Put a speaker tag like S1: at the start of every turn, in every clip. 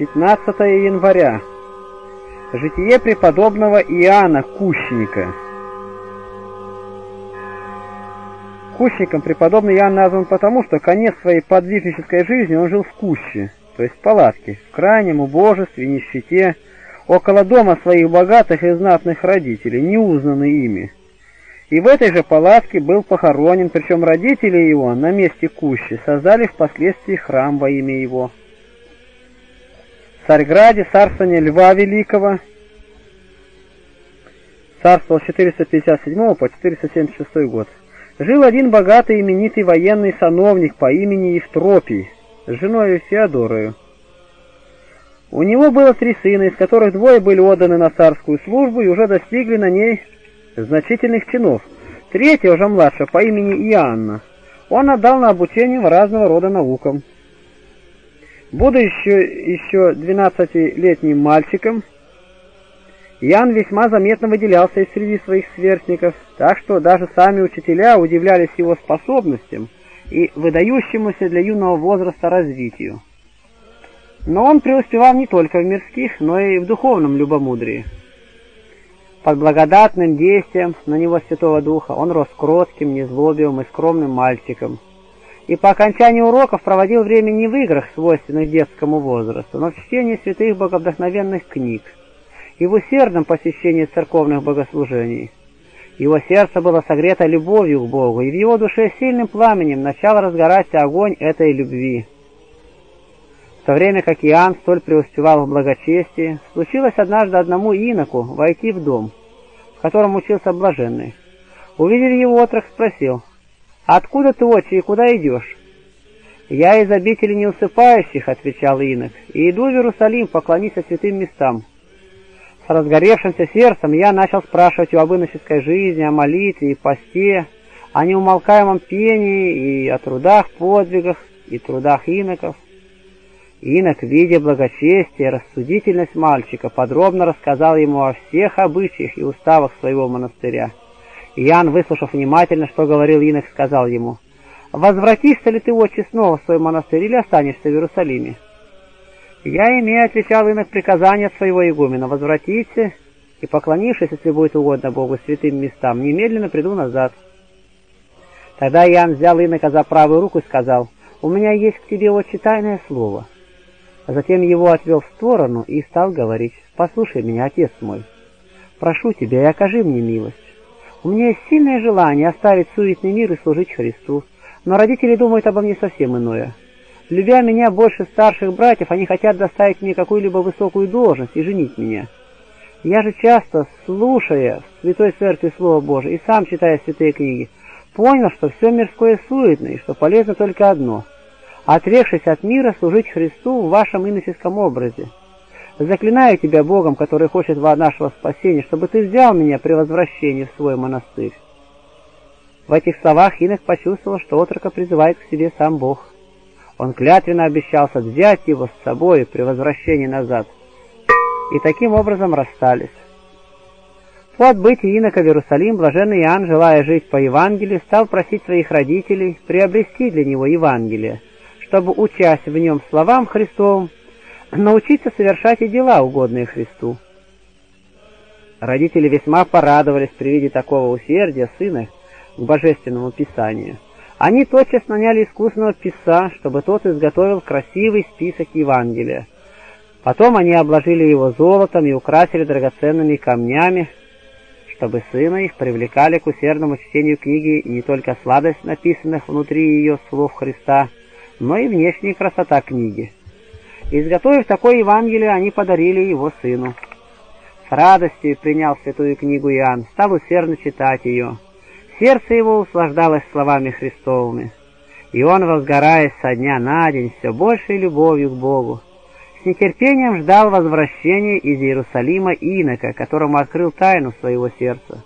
S1: 15 января. Житие преподобного Иоанна Кущника. Кущником преподобный Иоанн назван потому, что конец своей подвижнической жизни он жил в куще, то есть в палатке, в крайнем убожестве, нищете, около дома своих богатых и знатных родителей, неузнанный ими. И в этой же палатке был похоронен, причем родители его на месте кущи создали впоследствии храм во имя его. В Царьграде царствование Льва Великого царствовал с 457 по 476 год. Жил один богатый именитый военный сановник по имени Евтропий с женой Феодорою. У него было три сына, из которых двое были отданы на царскую службу и уже достигли на ней значительных чинов. Третья, уже младшая, по имени Иоанна, он отдал на обучение разного рода наукам. Будучи еще, еще 12-летним мальчиком, Ян весьма заметно выделялся и среди своих сверстников, так что даже сами учителя удивлялись его способностям и выдающемуся для юного возраста развитию. Но он преуспевал не только в мирских, но и в духовном любомудрии. Под благодатным действием на него Святого Духа он рос кротким, незлобивым и скромным мальчиком. И по окончании уроков проводил время не в играх, свойственных детскому возрасту, но в чтении святых боговдохновенных книг и в усердном посещении церковных богослужений. Его сердце было согрето любовью к Богу, и в его душе сильным пламенем начал разгораться огонь этой любви. В то время как Иоанн столь преуспевал в благочестии, случилось однажды одному иноку войти в дом, в котором учился блаженный. Увидев его, отрок спросил, «Откуда ты, отче, и куда идешь?» «Я из обители неусыпающих», — отвечал инок, «и иду в Иерусалим поклониться святым местам». С разгоревшимся сердцем я начал спрашивать об иноческой жизни, о молитве и посте, о неумолкаемом пении и о трудах, подвигах и трудах иноков. Инок, видя благочестие и рассудительность мальчика, подробно рассказал ему о всех обычаях и уставах своего монастыря. Иоанн, выслушав внимательно, что говорил инок, сказал ему, «Возвратишься ли ты, отче, снова в свой монастырь или останешься в Иерусалиме?» «Я имею, — отвечал инок, — приказание от своего игумена, возвратиться и, поклонившись, если будет угодно Богу, святым местам, немедленно приду назад». Тогда Иоанн взял инока за правую руку и сказал, «У меня есть к тебе очень тайное слово». Затем его отвел в сторону и стал говорить, «Послушай меня, отец мой, прошу тебя и окажи мне милость. У меня есть сильное желание оставить суетный мир и служить Христу, но родители думают обо мне совсем иное. Любя меня больше старших братьев, они хотят доставить мне какую-либо высокую должность и женить меня. Я же часто, слушая в Святой Церкви Слово Божие и сам читая святые книги, понял, что все мирское суетно и что полезно только одно — отрекшись от мира, служить Христу в вашем иноческом образе. Заклинаю тебя Богом, который хочет нашего спасения, чтобы ты взял меня при возвращении в свой монастырь. В этих словах инок почувствовал, что отрока призывает к себе сам Бог. Он клятвенно обещался взять его с собой при возвращении назад. И таким образом расстались. По отбытии инока в Иерусалим, блаженный Иоанн, желая жить по Евангелию, стал просить своих родителей приобрести для него Евангелие, чтобы, учась в нем словам Христовым, научиться совершать и дела, угодные Христу. Родители весьма порадовались при виде такого усердия сына к божественному писанию. Они тотчас наняли искусного писа, чтобы тот изготовил красивый список Евангелия. Потом они обложили его золотом и украсили драгоценными камнями, чтобы сына их привлекали к усердному чтению книги не только сладость написанных внутри ее слов Христа, но и внешняя красота книги. Изготовив такое Евангелие, они подарили его сыну. С радостью принял святую книгу Иоанн, стал усердно читать ее. Сердце его услаждалось словами Христовыми, и он, возгораясь со дня на день, все большей любовью к Богу, с нетерпением ждал возвращения из Иерусалима инока, которому открыл тайну своего сердца.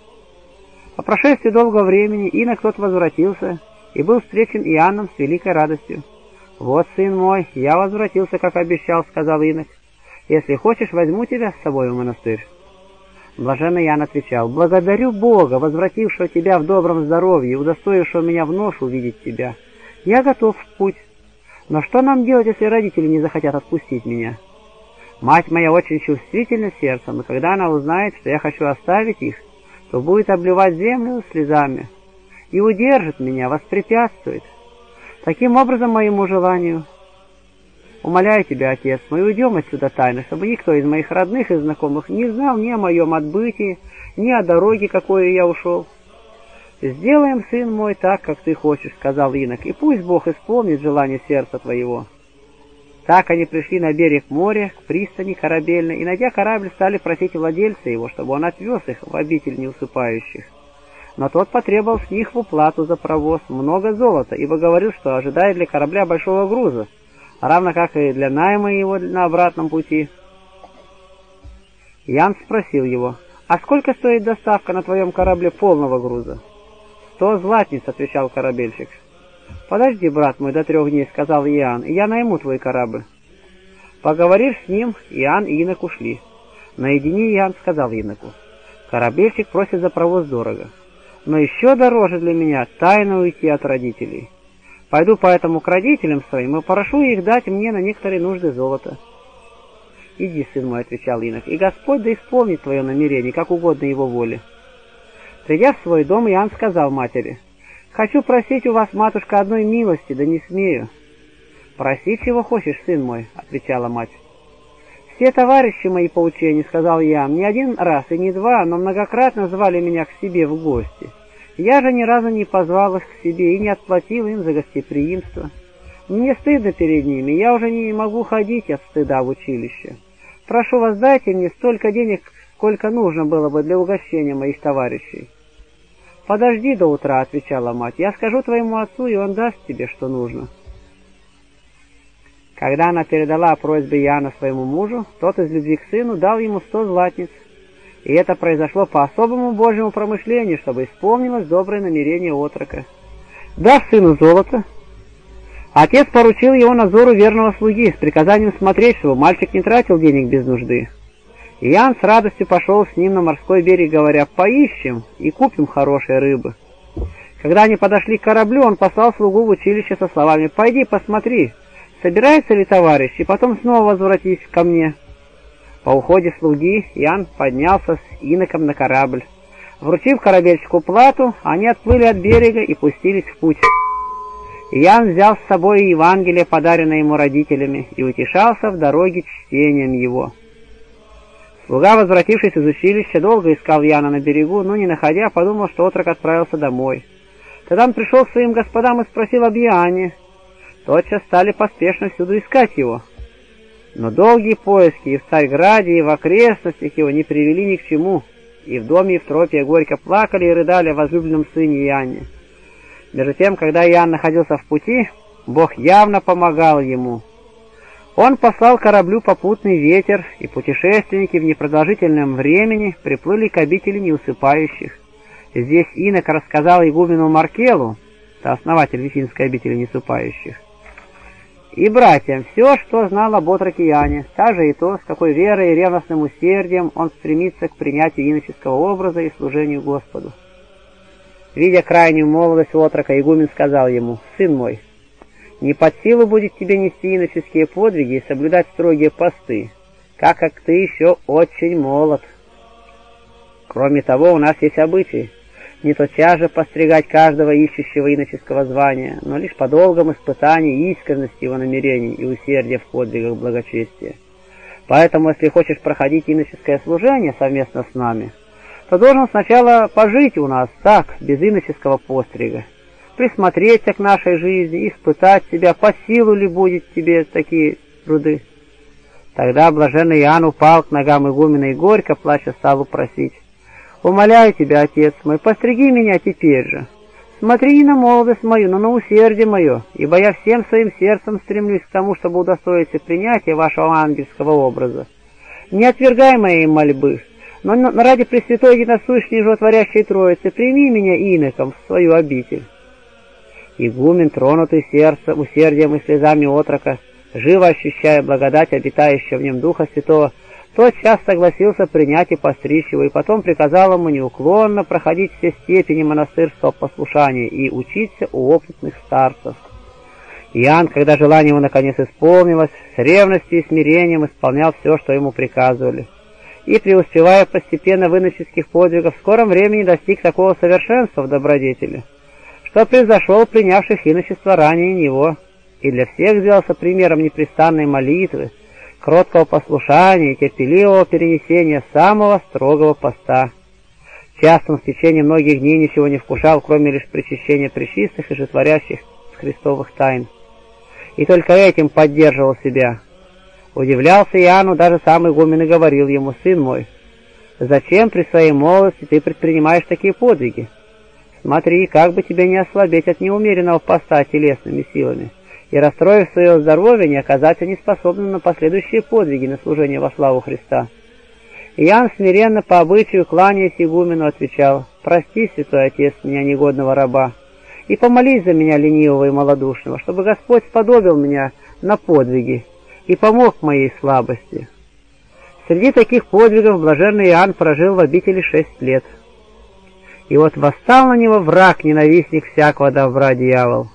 S1: По прошествии долгого времени инок тот возвратился и был встречен Иоанном с великой радостью. «Вот, сын мой, я возвратился, как обещал», — сказал инок. «Если хочешь, возьму тебя с собой в монастырь». Блаженный Ян отвечал, «Благодарю Бога, возвратившего тебя в добром здоровье удостоившего меня вновь увидеть тебя. Я готов в путь. Но что нам делать, если родители не захотят отпустить меня?» Мать моя очень чувствительна сердцем, и когда она узнает, что я хочу оставить их, то будет обливать землю слезами и удержит меня, воспрепятствует. Таким образом, моему желанию, умоляю тебя, отец, мы уйдем отсюда тайно, чтобы никто из моих родных и знакомых не знал ни о моем отбытии, ни о дороге, какой я ушел. «Сделаем, сын мой, так, как ты хочешь», — сказал инок, — «и пусть Бог исполнит желание сердца твоего». Так они пришли на берег моря, к пристани корабельной, и, найдя корабль, стали просить владельца его, чтобы он отвез их в обитель неусыпающих. Но тот потребовал с них в уплату за провоз много золота, ибо говорил, что ожидает для корабля большого груза, равно как и для найма его на обратном пути. Ян спросил его, «А сколько стоит доставка на твоем корабле полного груза?» «Сто златниц», — отвечал корабельщик. «Подожди, брат мой, до трех дней», — сказал Иоанн, — «и я найму твой корабль». Поговорив с ним, Иоанн и Инок ушли. Наедине Иоанн сказал Иноку, «Корабельщик просит за провоз дорого, но еще дороже для меня тайно уйти от родителей. Пойду поэтому к родителям своим и прошу их дать мне на некоторые нужды золота». «Иди, сын мой», — отвечал Инок, — «и Господь да исполнит твое намерение, как угодно его воле». Придя в свой дом, Иоанн сказал матери, «Хочу просить у вас, матушка, одной милости, да не смею». «Проси, чего хочешь, сын мой», — отвечала мать. «Все товарищи мои по учению, — сказал я, — не один раз и не два, но многократно звали меня к себе в гости. Я же ни разу не позвал их к себе и не отплатил им за гостеприимство. Мне стыдно перед ними, я уже не могу ходить от стыда в училище. Прошу вас, дайте мне столько денег, сколько нужно было бы для угощения моих товарищей. «Подожди до утра», — отвечала мать, — «я скажу твоему отцу, и он даст тебе, что нужно». Когда она передала о просьбе Яна своему мужу, тот из любви к сыну дал ему сто златниц, и это произошло по особому Божьему промышлению, чтобы исполнилось доброе намерение отрока. Дав сыну золото, отец поручил его надзору верного слуги с приказанием смотреть, чтобы мальчик не тратил денег без нужды. Ян с радостью пошел с ним на морской берег, говоря, «Поищем и купим хорошей рыбы». Когда они подошли к кораблю, он послал слугу в училище со словами, «Пойди посмотри, собирается ли товарищ, и потом снова возвратись ко мне». По уходе слуги Ян поднялся с иноком на корабль. Вручив корабельщику плату, они отплыли от берега и пустились в путь. Ян взял с собой Евангелие, подаренное ему родителями, и утешался в дороге чтением его. Слуга, возвратившись из училища, долго искал Яна на берегу, но не находя, подумал, что отрок отправился домой. Тогда он пришел к своим господам и спросил об Яне. Тотчас стали поспешно всюду искать его. Но долгие поиски и в Царьграде, и в окрестностях его не привели ни к чему, и в доме и в тропе горько плакали и рыдали о возлюбленном сыне Иоанне. Между тем, когда Иоанн находился в пути, Бог явно помогал ему — он послал кораблю попутный ветер, и путешественники в непродолжительном времени приплыли к обители неусыпающих. Здесь инок рассказал игумену Маркелу, это основатель Вифинской обители неусыпающих, и братьям все, что знал об отроке Иоанне, также и то, с какой верой и ревностным усердием он стремится к принятию иноческого образа и служению Господу. Видя крайнюю молодость отрока, игумен сказал ему, «Сын мой, не под силу будет тебе нести иноческие подвиги и соблюдать строгие посты, как как ты еще очень молод. Кроме того, у нас есть обычай не тотчас же постригать каждого ищущего иноческого звания, но лишь по долгом испытании искренности его намерений и усердия в подвигах благочестия. Поэтому, если хочешь проходить иноческое служение совместно с нами, то должен сначала пожить у нас так, без иноческого пострига, присмотреться к нашей жизни, испытать себя, по силу ли будет тебе такие труды. Тогда блаженный Иоанн упал к ногам игумена и горько, плача, стал упросить. «Умоляю тебя, отец мой, постриги меня теперь же. Смотри не на молодость мою, но на усердие мое, ибо я всем своим сердцем стремлюсь к тому, чтобы удостоиться принятия вашего ангельского образа. Не отвергай моей мольбы, но ради Пресвятой Единосущной Животворящей Троицы прими меня иноком в свою обитель». Игумен, тронутый сердце, усердием и слезами отрока, живо ощущая благодать обитающего в нем Духа Святого, тот час согласился принять и постричь его, и потом приказал ему неуклонно проходить все степени монастырского послушания и учиться у опытных старцев. Иоанн, когда желание его наконец исполнилось, с ревностью и смирением исполнял все, что ему приказывали. И, преуспевая постепенно в иноческих подвигах, в скором времени достиг такого совершенства в добродетели, что превзошел принявших иночество ранее него, и для всех сделался примером непрестанной молитвы, кроткого послушания и терпеливого перенесения самого строгого поста. Частым в течение многих дней ничего не вкушал, кроме лишь причащения причистых и житворящих христовых тайн и только этим поддерживал себя. Удивлялся Иоанну даже сам игумен и говорил ему, «Сын мой, зачем при своей молодости ты предпринимаешь такие подвиги? Смотри, как бы тебе не ослабеть от неумеренного поста телесными силами, и, расстроив свое здоровье, не оказаться неспособным на последующие подвиги на служение во славу Христа». Иоанн смиренно по обычаю, кланяясь игумену, отвечал, «Прости, святой отец, меня негодного раба, и помолись за меня ленивого и малодушного, чтобы Господь сподобил меня на подвиги и помог моей слабости. Среди таких подвигов блаженный Иоанн прожил в обители шесть лет. И вот восстал на него враг, ненавистник всякого добра дьявол.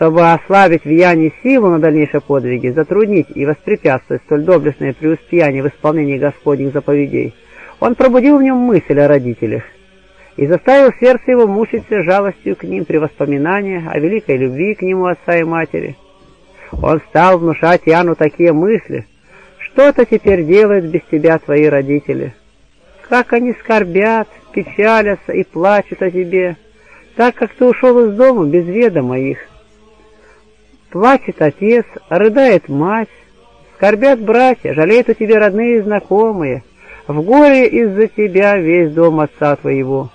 S1: Чтобы ослабить влияние силу на дальнейшие подвиги, затруднить и воспрепятствовать столь доблестное преуспеяние в исполнении Господних заповедей, он пробудил в нем мысль о родителях – и заставил сердце его мучиться жалостью к ним при воспоминании о великой любви к нему отца и матери. Он стал внушать Иоанну такие мысли, что-то теперь делают без тебя твои родители. Как они скорбят, печалятся и плачут о тебе, так как ты ушел из дома без ведома их. Плачет отец, рыдает мать, скорбят братья, жалеют у тебя родные и знакомые, в горе из-за тебя весь дом отца твоего.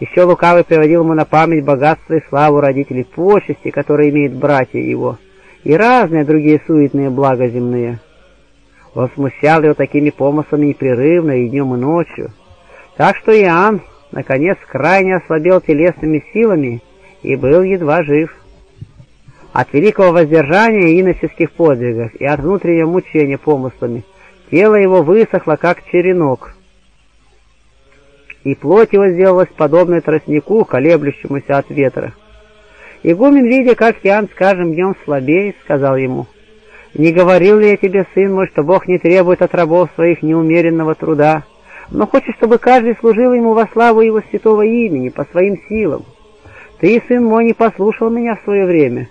S1: Еще лукавый приводил ему на память богатство и славу родителей, почести, которые имеют братья его, и разные другие суетные блага земные. Он смущал его такими помыслами непрерывно и днем, и ночью. Так что Иоанн, наконец, крайне ослабел телесными силами и был едва жив. От великого воздержания и иноческих подвигов и от внутреннего мучения помыслами тело его высохло, как черенок, и плоть его сделалась подобной тростнику, колеблющемуся от ветра. Игумен, видя, как Иоанн с каждым днем слабеет, сказал ему, «Не говорил ли я тебе, сын мой, что Бог не требует от рабов своих неумеренного труда, но хочет, чтобы каждый служил ему во славу его святого имени, по своим силам? Ты, сын мой, не послушал меня в свое время,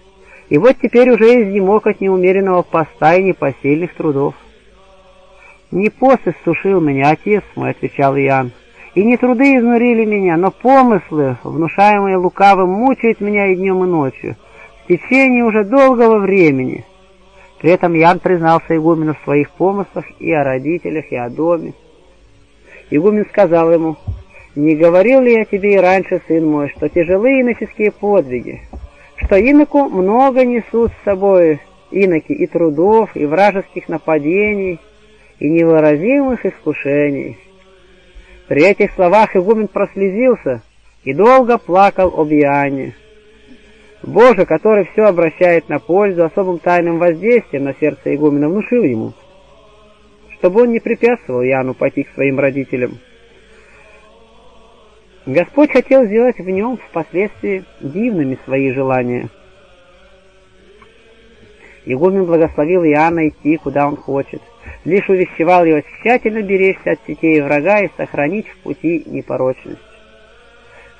S1: и вот теперь уже изнемог от неумеренного поста и непосильных трудов». «Не пост иссушил меня, отец мой», — отвечал Иоанн, — и не труды изнурили меня, но помыслы, внушаемые лукавым, мучают меня и днем, и ночью, в течение уже долгого времени. При этом Ян признался игумену в своих помыслах и о родителях, и о доме. Игумен сказал ему, «Не говорил ли я тебе и раньше, сын мой, что тяжелые иноческие подвиги, что иноку много несут с собой иноки и трудов, и вражеских нападений, и невыразимых искушений?» При этих словах игумен прослезился и долго плакал об Иоанне. Боже, который все обращает на пользу, особым тайным воздействием на сердце игумена внушил ему, чтобы он не препятствовал Иоанну пойти к своим родителям. Господь хотел сделать в нем впоследствии дивными свои желания. Игумен благословил Иоанна идти, куда он хочет — лишь увещевал его тщательно беречься от сетей врага и сохранить в пути непорочность.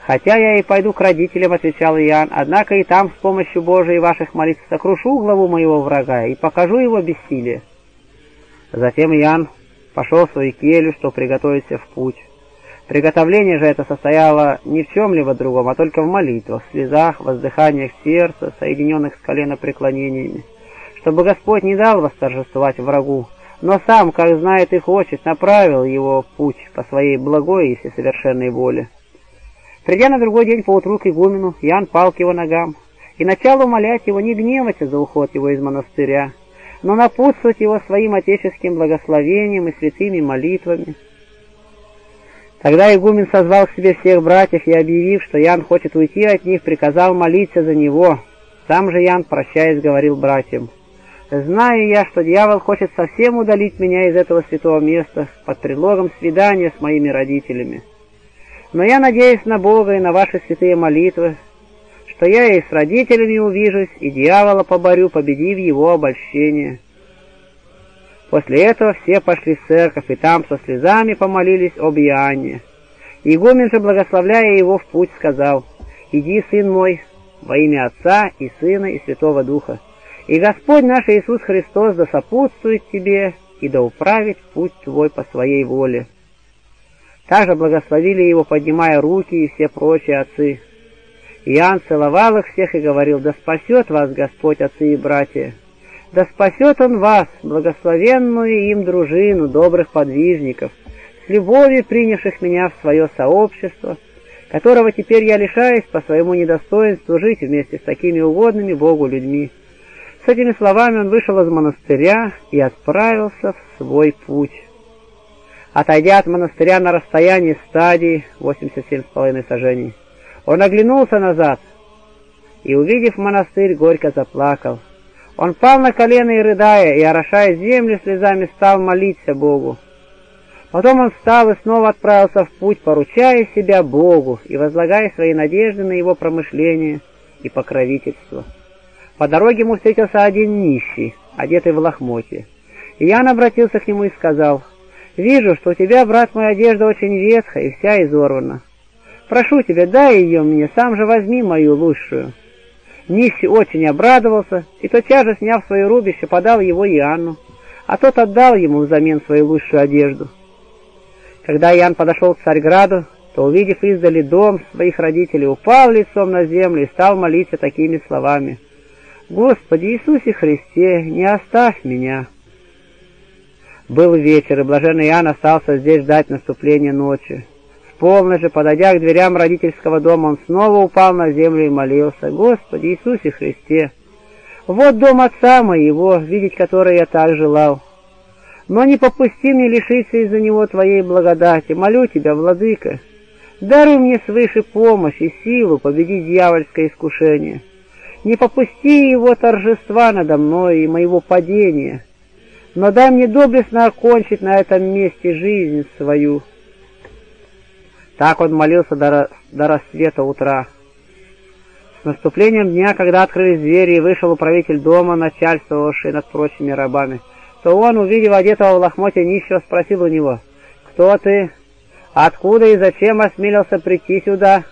S1: «Хотя я и пойду к родителям», — отвечал Иоанн, «однако и там с помощью Божией ваших молитв сокрушу главу моего врага и покажу его бессилие». Затем Иоанн пошел в свою келью, чтобы приготовиться в путь. Приготовление же это состояло не в чем-либо другом, а только в молитвах, слезах, воздыханиях сердца, соединенных с коленопреклонениями, чтобы Господь не дал восторжествовать врагу, но сам, как знает и хочет, направил его путь по своей благой и всесовершенной воле. Придя на другой день поутру к игумену, Ян пал к его ногам и начал умолять его не гневаться за уход его из монастыря, но напутствовать его своим отеческим благословением и святыми молитвами. Тогда игумен созвал к себе всех братьев и, объявив, что Ян хочет уйти от них, приказал молиться за него. Сам же Ян, прощаясь, говорил братьям, Знаю я, что дьявол хочет совсем удалить меня из этого святого места под предлогом свидания с моими родителями. Но я надеюсь на Бога и на ваши святые молитвы, что я и с родителями увижусь, и дьявола поборю, победив его обольщение». После этого все пошли в церковь, и там со слезами помолились об Иоанне. Игумен же, благословляя его в путь, сказал, «Иди, сын мой, во имя Отца и Сына и Святого Духа, и Господь наш Иисус Христос да сопутствует тебе и да управит путь твой по своей воле». Также благословили его, поднимая руки и все прочие отцы. Иоанн целовал их всех и говорил, «Да спасет вас Господь, отцы и братья! Да спасет Он вас, благословенную им дружину добрых подвижников, с любовью принявших меня в свое сообщество, которого теперь я лишаюсь по своему недостоинству жить вместе с такими угодными Богу людьми». С этими словами он вышел из монастыря и отправился в свой путь. Отойдя от монастыря на расстоянии стадии 87,5 сажений, он оглянулся назад и, увидев монастырь, горько заплакал. Он пал на колено и, рыдая, и, орошая землю слезами, стал молиться Богу. Потом он встал и снова отправился в путь, поручая себя Богу и возлагая свои надежды на его промышление и покровительство. По дороге ему встретился один нищий, одетый в лохмотье. И Ян обратился к нему и сказал, «Вижу, что у тебя, брат мой, одежда очень ветхая и вся изорвана. Прошу тебя, дай ее мне, сам же возьми мою лучшую». Нищий очень обрадовался, и тотчас же, сняв свое рубище, подал его Иоанну, а тот отдал ему взамен свою лучшую одежду. Когда Иоанн подошел к Царьграду, то, увидев издали дом своих родителей, упал лицом на землю и стал молиться такими словами. «Господи Иисусе Христе, не оставь меня!» Был вечер, и блаженный Иоанн остался здесь ждать наступления ночи полночи, подойдя к дверям родительского дома, он снова упал на землю и молился. «Господи Иисусе Христе! Вот дом отца моего, видеть который я так желал. Но не попусти мне лишиться из-за него Твоей благодати. Молю Тебя, Владыка, даруй мне свыше помощь и силу победить дьявольское искушение. Не попусти его торжества надо мной и моего падения, но дай мне доблестно окончить на этом месте жизнь свою». Так он молился до, до рассвета утра. С наступлением дня, когда открылись двери и вышел управитель дома, начальствовавший над прочими рабами, то он, увидев одетого в лохмоте нищего, спросил у него, «Кто ты? Откуда и зачем осмелился прийти сюда?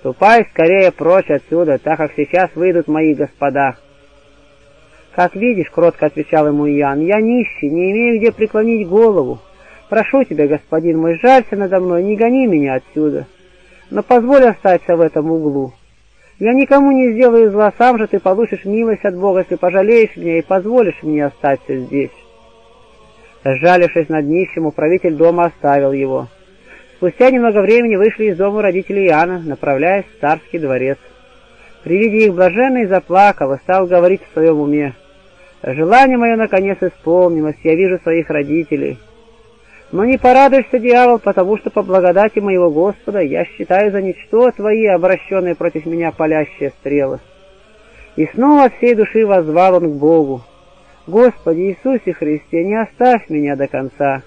S1: Ступай скорее прочь отсюда, так как сейчас выйдут мои господа». «Как видишь, — кротко отвечал ему Иоанн, — я нищий, не имею где преклонить голову. Прошу тебя, господин мой, жалься надо мной, не гони меня отсюда, но позволь остаться в этом углу. Я никому не сделаю зла, сам же ты получишь милость от Бога, если пожалеешь меня и позволишь мне остаться здесь. Сжалившись над нищим, управитель дома оставил его. Спустя немного времени вышли из дома родители Иоанна, направляясь в царский дворец. При виде их блаженный заплакал и стал говорить в своем уме. «Желание мое наконец исполнилось, я вижу своих родителей». Но не порадуешься, дьявол, потому что по благодати моего Господа я считаю за ничто твои, обращенные против меня палящие стрелы. И снова всей души воззвал он к Богу. Господи Иисусе Христе, не оставь меня до конца.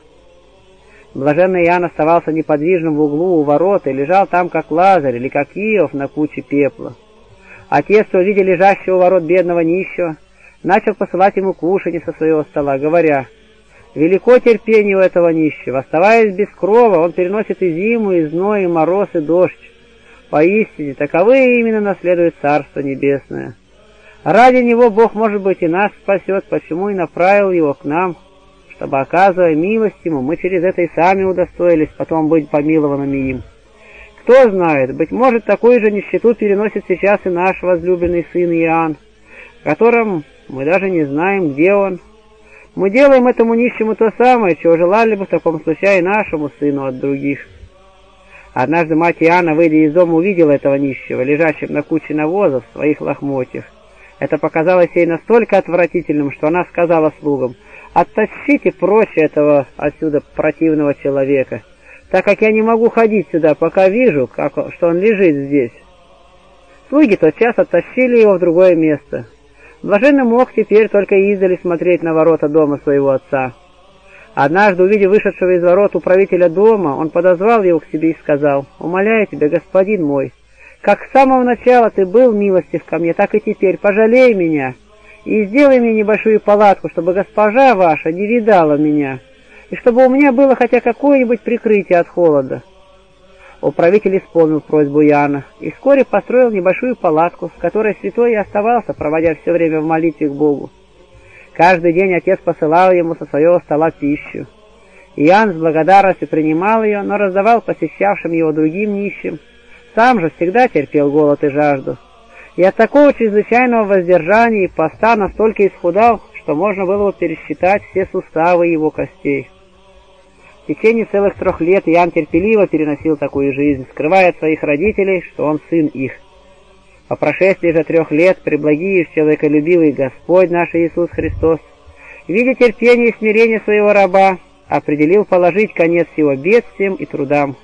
S1: Блаженный Иоанн оставался неподвижным в углу у ворот и лежал там, как Лазарь или как Иов на куче пепла. Отец, увидя лежащего у ворот бедного нищего, начал посылать ему кушанье со своего стола, говоря, Велико терпение у этого нищего. Оставаясь без крова, он переносит и зиму, и зной, и мороз, и дождь. Поистине, таковы именно наследует Царство Небесное. Ради него Бог, может быть, и нас спасет, почему и направил его к нам, чтобы, оказывая милость ему, мы через это и сами удостоились потом быть помилованными им. Кто знает, быть может, такую же нищету переносит сейчас и наш возлюбленный сын Иоанн, которым мы даже не знаем, где он, мы делаем этому нищему то самое, чего желали бы в таком случае нашему сыну от других. Однажды мать Иоанна, выйдя из дома, увидела этого нищего, лежащим на куче навоза в своих лохмотьях. Это показалось ей настолько отвратительным, что она сказала слугам, «Оттащите прочь этого отсюда противного человека, так как я не могу ходить сюда, пока вижу, как, что он лежит здесь». Слуги тотчас оттащили его в другое место. Блаженный мог теперь только издали смотреть на ворота дома своего отца. Однажды, увидев вышедшего из ворот управителя дома, он подозвал его к себе и сказал, «Умоляю тебя, господин мой, Как с самого начала ты был милостив ко мне, так и теперь пожалей меня и сделай мне небольшую палатку, чтобы госпожа ваша не видала меня, и чтобы у меня было хотя какое-нибудь прикрытие от холода». Управитель исполнил просьбу Иоанна и вскоре построил небольшую палатку, в которой святой и оставался, проводя все время в молитве к Богу. Каждый день отец посылал ему со своего стола пищу. Иоанн с благодарностью принимал ее, но раздавал посещавшим его другим нищим. Сам же всегда терпел голод и жажду. И от такого чрезвычайного воздержания и поста настолько исхудал, что можно было пересчитать все суставы его костей. В течение целых трех лет Иоанн терпеливо переносил такую жизнь, скрывая от своих родителей, что он сын их. По прошествии же трех лет преблагий и человеколюбивый Господь наш Иисус Христос, видя терпение и смирение своего раба, определил положить конец его бедствиям и трудам.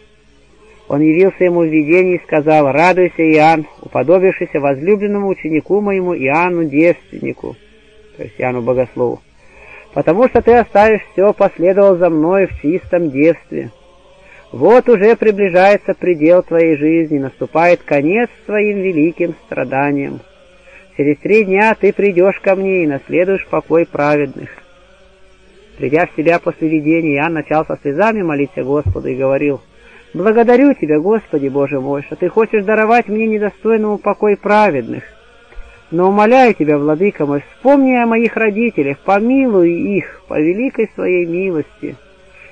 S1: Он явился ему в видении и сказал, «Радуйся, Иоанн, уподобившийся возлюбленному ученику моему Иоанну девственнику», то есть Иоанну Богослову, «потому что ты оставишь все, последовал за мной в чистом девстве». Вот уже приближается предел твоей жизни, наступает конец твоим великим страданиям. Через три дня ты придешь ко мне и наследуешь покой праведных. Придя в себя после видения, Иоанн начал со слезами молиться Господу и говорил, «Благодарю Тебя, Господи Боже мой, что Ты хочешь даровать мне недостойному покой праведных. Но умоляю Тебя, Владыка мой, вспомни о моих родителях, помилуй их по великой Своей милости»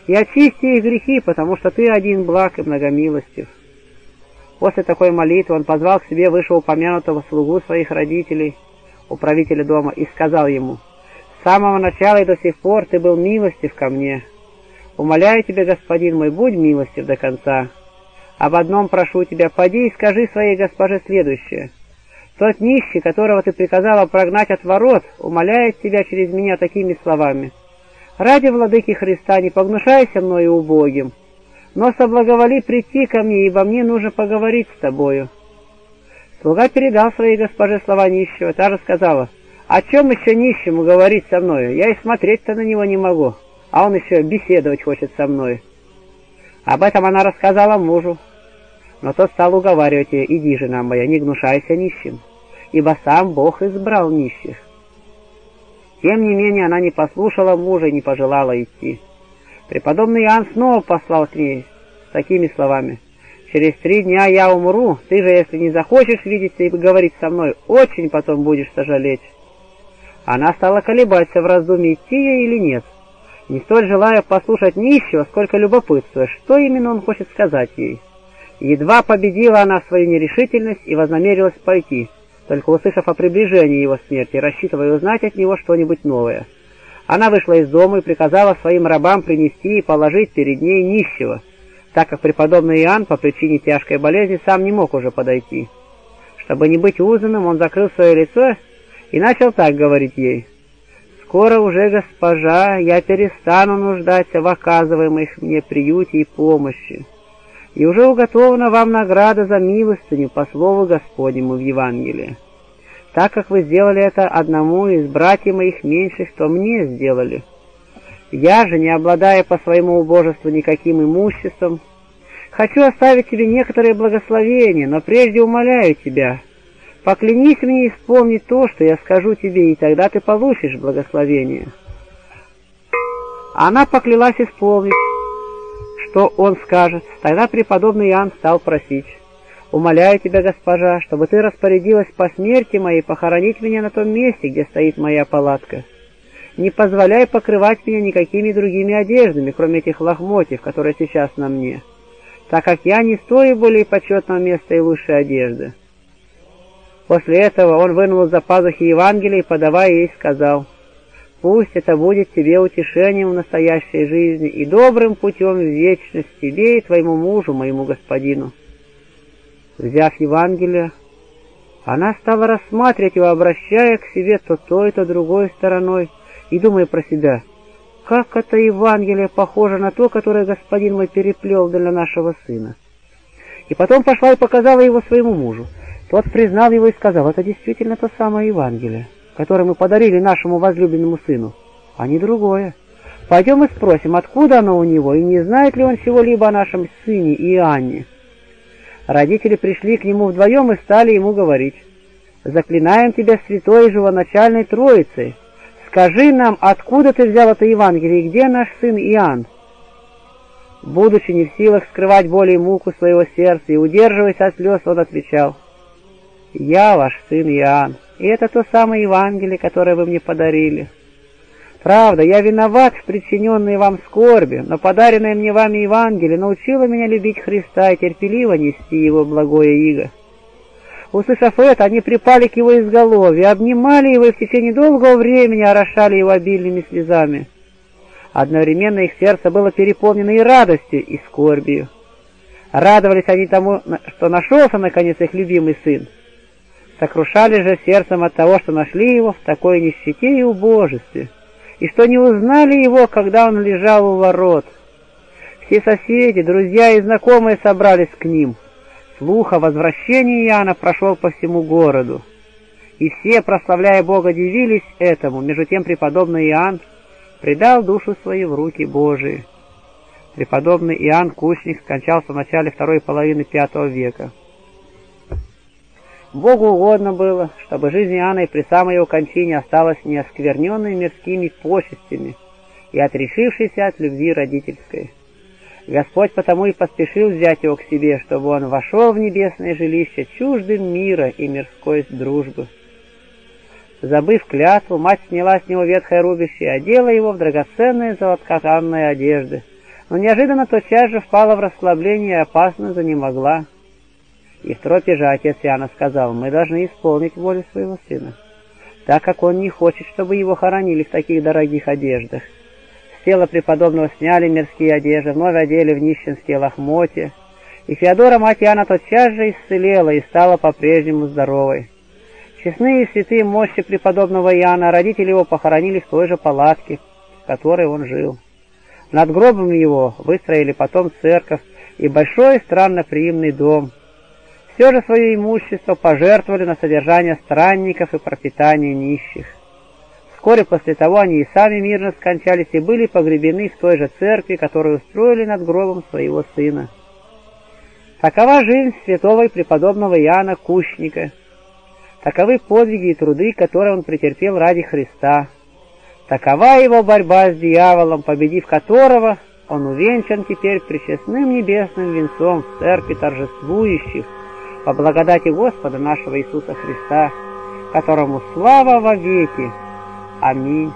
S1: и очисти их грехи, потому что ты один благ и многомилостив». После такой молитвы он позвал к себе вышеупомянутого слугу своих родителей, управителя дома, и сказал ему, «С самого начала и до сих пор ты был милостив ко мне. Умоляю тебя, господин мой, будь милостив до конца. Об одном прошу тебя, поди и скажи своей госпоже следующее. Тот нищий, которого ты приказала прогнать от ворот, умоляет тебя через меня такими словами — Ради владыки Христа не погнушайся мною убогим, но соблаговоли прийти ко мне, ибо мне нужно поговорить с тобою». Слуга передал своей госпоже слова нищего, та же сказала, «О чем еще нищему говорить со мною? Я и смотреть-то на него не могу, а он еще беседовать хочет со мной». Об этом она рассказала мужу, но тот стал уговаривать ее, «Иди, жена моя, не гнушайся нищим, ибо сам Бог избрал нищих». Тем не менее, она не послушала мужа и не пожелала идти. Преподобный Иоанн снова послал к ней такими словами. «Через три дня я умру, ты же, если не захочешь видеться и говорить со мной, очень потом будешь сожалеть». Она стала колебаться в раздумье, идти ей или нет, не столь желая послушать нищего, сколько любопытства, что именно он хочет сказать ей. Едва победила она свою нерешительность и вознамерилась пойти — только услышав о приближении его смерти, рассчитывая узнать от него что-нибудь новое. Она вышла из дома и приказала своим рабам принести и положить перед ней нищего, так как преподобный Иоанн по причине тяжкой болезни сам не мог уже подойти. Чтобы не быть узнанным, он закрыл свое лицо и начал так говорить ей. «Скоро уже, госпожа, я перестану нуждаться в оказываемых мне приюте и помощи и уже уготована вам награда за милостыню по слову Господнему в Евангелии. Так как вы сделали это одному из братьев моих меньших, что мне сделали. Я же, не обладая по своему убожеству никаким имуществом, хочу оставить тебе некоторые благословения, но прежде умоляю тебя, поклянись мне исполнить то, что я скажу тебе, и тогда ты получишь благословение». Она поклялась исполнить, что он скажет. Тогда преподобный Иоанн стал просить. «Умоляю тебя, госпожа, чтобы ты распорядилась по смерти моей похоронить меня на том месте, где стоит моя палатка. Не позволяй покрывать меня никакими другими одеждами, кроме этих лохмотьев, которые сейчас на мне, так как я не стою более почетного места и лучшей одежды». После этого он вынул из-за пазухи Евангелие и, подавая ей, сказал — Пусть это будет тебе утешением в настоящей жизни и добрым путем в вечность тебе и твоему мужу, моему господину. Взяв Евангелие, она стала рассматривать его, обращая к себе то той, то другой стороной, и думая про себя, как это Евангелие похоже на то, которое господин мой переплел для нашего сына. И потом пошла и показала его своему мужу. Тот признал его и сказал, это действительно то самое Евангелие который мы подарили нашему возлюбленному сыну, а не другое. Пойдем и спросим, откуда оно у него, и не знает ли он чего-либо о нашем сыне Иоанне. Родители пришли к нему вдвоем и стали ему говорить, «Заклинаем тебя святой живоначальной Троицей, скажи нам, откуда ты взял это Евангелие и где наш сын Иоанн?» Будучи не в силах скрывать боль и муку своего сердца и удерживаясь от слез, он отвечал, «Я ваш сын Иоанн, и это то самое Евангелие, которое вы мне подарили. Правда, я виноват в причиненной вам скорби, но подаренное мне вами Евангелие научило меня любить Христа и терпеливо нести его благое иго». Услышав это, они припали к его изголовью, обнимали его и в течение долгого времени орошали его обильными слезами. Одновременно их сердце было переполнено и радостью, и скорбью. Радовались они тому, что нашелся, наконец, их любимый сын. Сокрушали же сердцем от того, что нашли его в такой нищете и убожестве, и что не узнали его, когда он лежал у ворот. Все соседи, друзья и знакомые собрались к ним. Слух о возвращении Иоанна прошел по всему городу. И все, прославляя Бога, дивились этому. Между тем преподобный Иоанн предал душу свою в руки Божии. Преподобный Иоанн Кучник скончался в начале второй половины V века. Богу угодно было, чтобы жизнь Иоанна и при самой его кончине осталась неоскверненной мирскими почестями и отрешившейся от любви родительской. Господь потому и поспешил взять его к себе, чтобы он вошел в небесное жилище чуждым мира и мирской дружбы. Забыв клятву, мать сняла с него ветхое рубище и одела его в драгоценные золоткатанные одежды. Но неожиданно тотчас же впала в расслабление и опасно занемогла. И в тропе же отец Иоанна сказал, мы должны исполнить волю своего сына, так как он не хочет, чтобы его хоронили в таких дорогих одеждах. С тела преподобного сняли мирские одежды, вновь одели в нищенские лохмотья, и Феодора, мать Иоанна, тотчас же исцелела и стала по-прежнему здоровой. Честные и святые мощи преподобного Иоанна, родители его похоронили в той же палатке, в которой он жил. Над гробом его выстроили потом церковь и большой странноприимный дом. Все же свое имущество пожертвовали на содержание странников и пропитание нищих. Вскоре после того они и сами мирно скончались и были погребены в той же церкви, которую устроили над гробом своего сына. Такова жизнь святого и преподобного Иоанна Кущника – Таковы подвиги и труды, которые он претерпел ради Христа. Такова его борьба с дьяволом, победив которого он увенчан теперь причестным небесным венцом в церкви торжествующих по благодати Господа нашего Иисуса Христа, которому слава во веки. Аминь.